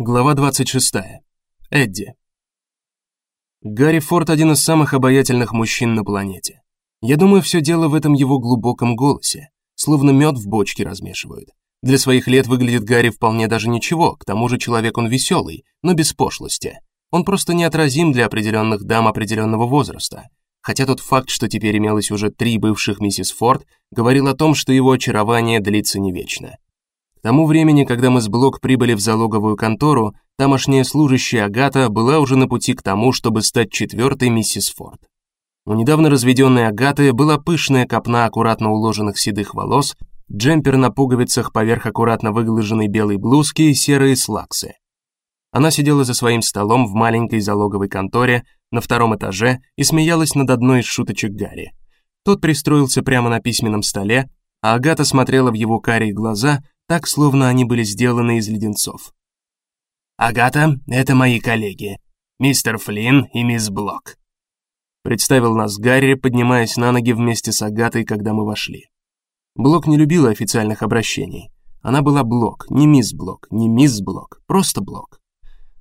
Глава 26. Эдди. Гарри Форд один из самых обаятельных мужчин на планете. Я думаю, все дело в этом его глубоком голосе, словно мед в бочке размешивают. Для своих лет выглядит Гарри вполне даже ничего, к тому же человек он веселый, но без пошлости. Он просто неотразим для определенных дам определенного возраста. Хотя тот факт, что теперь имелось уже три бывших миссис Форд, говорил о том, что его очарование длится не вечно. К тому времени, когда мы с Блок прибыли в залоговую контору, тамошняя служащая Агата была уже на пути к тому, чтобы стать четвертой миссис Форд. У недавно разведенной Агаты была пышная копна аккуратно уложенных седых волос, джемпер на пуговицах поверх аккуратно выглаженной белой блузки и серые слаксы. Она сидела за своим столом в маленькой залоговой конторе на втором этаже и смеялась над одной из шуточек Гарри. Тот пристроился прямо на письменном столе, а Агата смотрела в его карие глаза, так словно они были сделаны из леденцов. Агата это мои коллеги, мистер Флинн и мисс Блок. Представил нас Гарри, поднимаясь на ноги вместе с Агатой, когда мы вошли. Блок не любила официальных обращений. Она была Блок, не мисс Блок, не мисс Блок, просто Блок.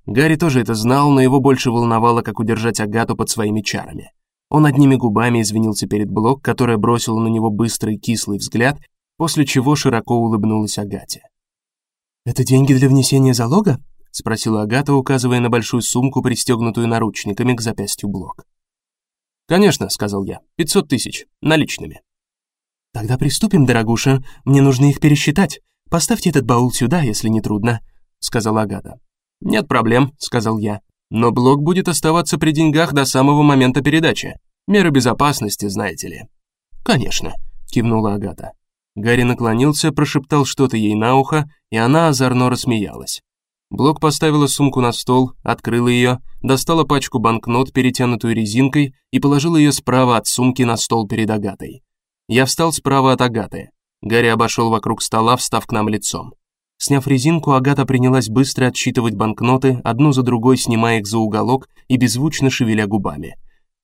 Гарри тоже это знал, но его больше волновало, как удержать Агату под своими чарами. Он одними губами извинился перед Блок, которая бросила на него быстрый кислый взгляд после чего широко улыбнулась Агате. Это деньги для внесения залога? спросила Агата, указывая на большую сумку, пристегнутую наручниками к запястью Блок. Конечно, сказал я. Пятьсот тысяч наличными. Тогда приступим, дорогуша. Мне нужно их пересчитать. Поставьте этот баул сюда, если не трудно, сказала Агата. Нет проблем, сказал я. Но блок будет оставаться при деньгах до самого момента передачи. Меры безопасности, знаете ли. Конечно, кивнула Агата. Гарри наклонился, прошептал что-то ей на ухо, и она озорно рассмеялась. Блок поставила сумку на стол, открыла ее, достала пачку банкнот, перетянутую резинкой, и положила ее справа от сумки на стол перед Агатой. Я встал справа от Агаты. Гарри обошел вокруг стола, встав к нам лицом. Сняв резинку, Агата принялась быстро отсчитывать банкноты, одну за другой снимая их за уголок и беззвучно шевеля губами.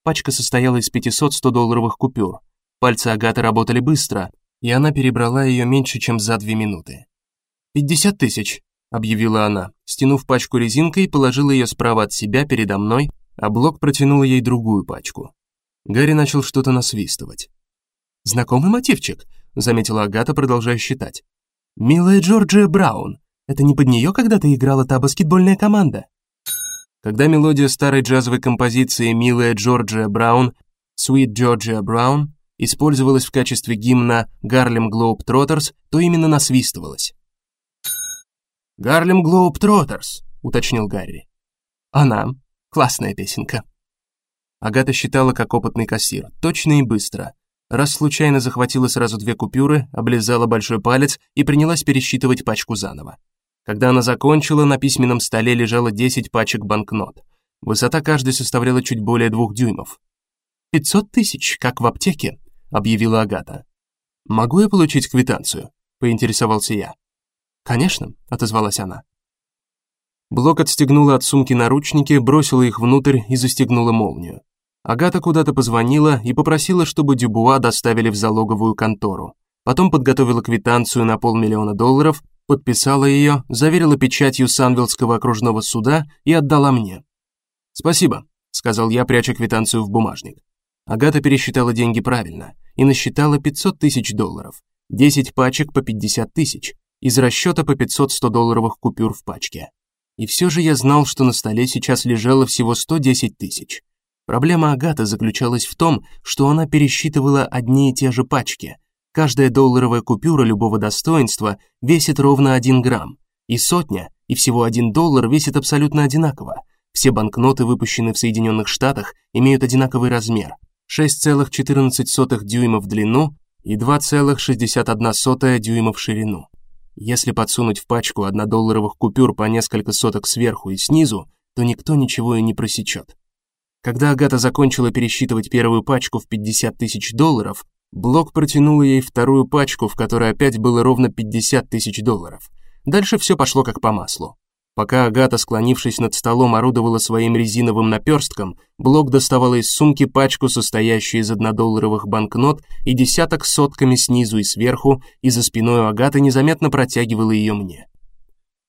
Пачка состояла из 500 100-долларовых купюр. Пальцы Агаты работали быстро, и она перебрала ее меньше, чем за две минуты. «Пятьдесят тысяч», — объявила она, стянув пачку резинкой, положила ее справа от себя передо мной, а Блок протянула ей другую пачку. Гарри начал что-то насвистывать. «Знакомый мотивчик», — заметила Агата, продолжая считать. «Милая Джорджия Браун. Это не под нее когда-то играла та баскетбольная команда?» Когда мелодия старой джазовой композиции «Милая Джорджия Браун» «Sweet Georgia Brown» использовалась в качестве гимна Harlem Globetrotters, то именно насвистывалась. Harlem Globetrotters, уточнил Гарри. Она классная песенка. Агата считала как опытный кассир, точно и быстро. Раз случайно захватила сразу две купюры, облизала большой палец и принялась пересчитывать пачку заново. Когда она закончила, на письменном столе лежало 10 пачек банкнот. Высота каждой составляла чуть более двух дюймов. «Пятьсот тысяч, как в аптеке», объявила Агата. Могу я получить квитанцию? поинтересовался я. Конечно, отозвалась она. Блок отстегнула от сумки наручники, бросила их внутрь и застегнула молнию. Агата куда-то позвонила и попросила, чтобы Дюбуа доставили в залоговую контору. Потом подготовила квитанцию на полмиллиона долларов, подписала ее, заверила печатью Санвилского окружного суда и отдала мне. "Спасибо", сказал я, пряча квитанцию в бумажник. Агата пересчитала деньги правильно и насчитала 500 тысяч долларов, 10 пачек по 50 тысяч, из расчета по 500 100-долларовых купюр в пачке. И все же я знал, что на столе сейчас лежало всего 110 тысяч. Проблема Агаты заключалась в том, что она пересчитывала одни и те же пачки. Каждая долларовая купюра любого достоинства весит ровно 1 грамм, и сотня, и всего 1 доллар весит абсолютно одинаково. Все банкноты, выпущенные в Соединенных Штатах, имеют одинаковый размер 6,14 дюйма в длину и 2,61 дюйма в ширину. Если подсунуть в пачку однодолларовых купюр по несколько соток сверху и снизу, то никто ничего и не просечет. Когда Агата закончила пересчитывать первую пачку в 50 тысяч долларов, Блок протянул ей вторую пачку, в которой опять было ровно 50 тысяч долларов. Дальше все пошло как по маслу. Пока Агата, склонившись над столом, орудовала своим резиновым наперстком, Блок доставала из сумки пачку, состоящую из однодолларовых банкнот и десяток сотками снизу и сверху, и за спиной у Агаты незаметно протягивала ее мне.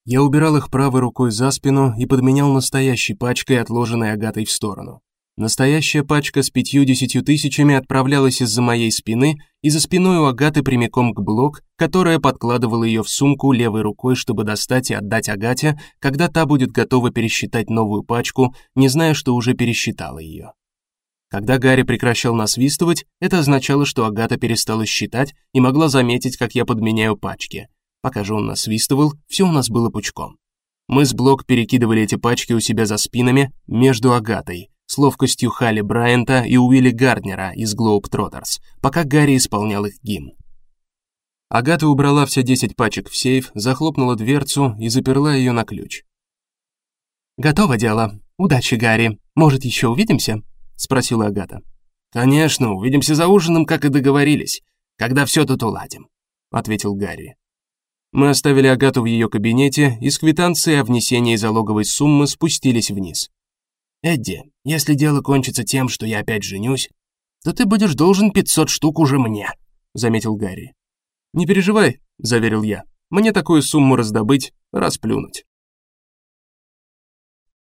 Я убирал их правой рукой за спину и подменял настоящей пачкой, отложенной Агатой в сторону. Настоящая пачка с пятью-десятью тысячами отправлялась из-за моей спины и за спиной у Агаты прямиком к блок, которая подкладывала ее в сумку левой рукой, чтобы достать и отдать Агате, когда та будет готова пересчитать новую пачку, не зная, что уже пересчитала ее. Когда Гарри прекращал насвистывать, это означало, что Агата перестала считать и могла заметить, как я подменяю пачки. Пока же он насвистывал, все у нас было пучком. Мы с Блок перекидывали эти пачки у себя за спинами между Агатой, с ловкостью Халли Брайанта и Уилли Гарднера из Globetrotters, пока Гарри исполнял их гимн. Агата убрала все 10 пачек в сейф, захлопнула дверцу и заперла ее на ключ. Готово дело. Удачи, Гарри. Может, еще увидимся? спросила Агата. Конечно, увидимся за ужином, как и договорились, когда все тут уладим, ответил Гарри. Мы оставили Агату в ее кабинете и с квитанцией о внесении залоговой суммы спустились вниз. Эдди, если дело кончится тем, что я опять женюсь, то ты будешь должен 500 штук уже мне, заметил Гарри. Не переживай, заверил я. Мне такую сумму раздобыть, расплюнуть.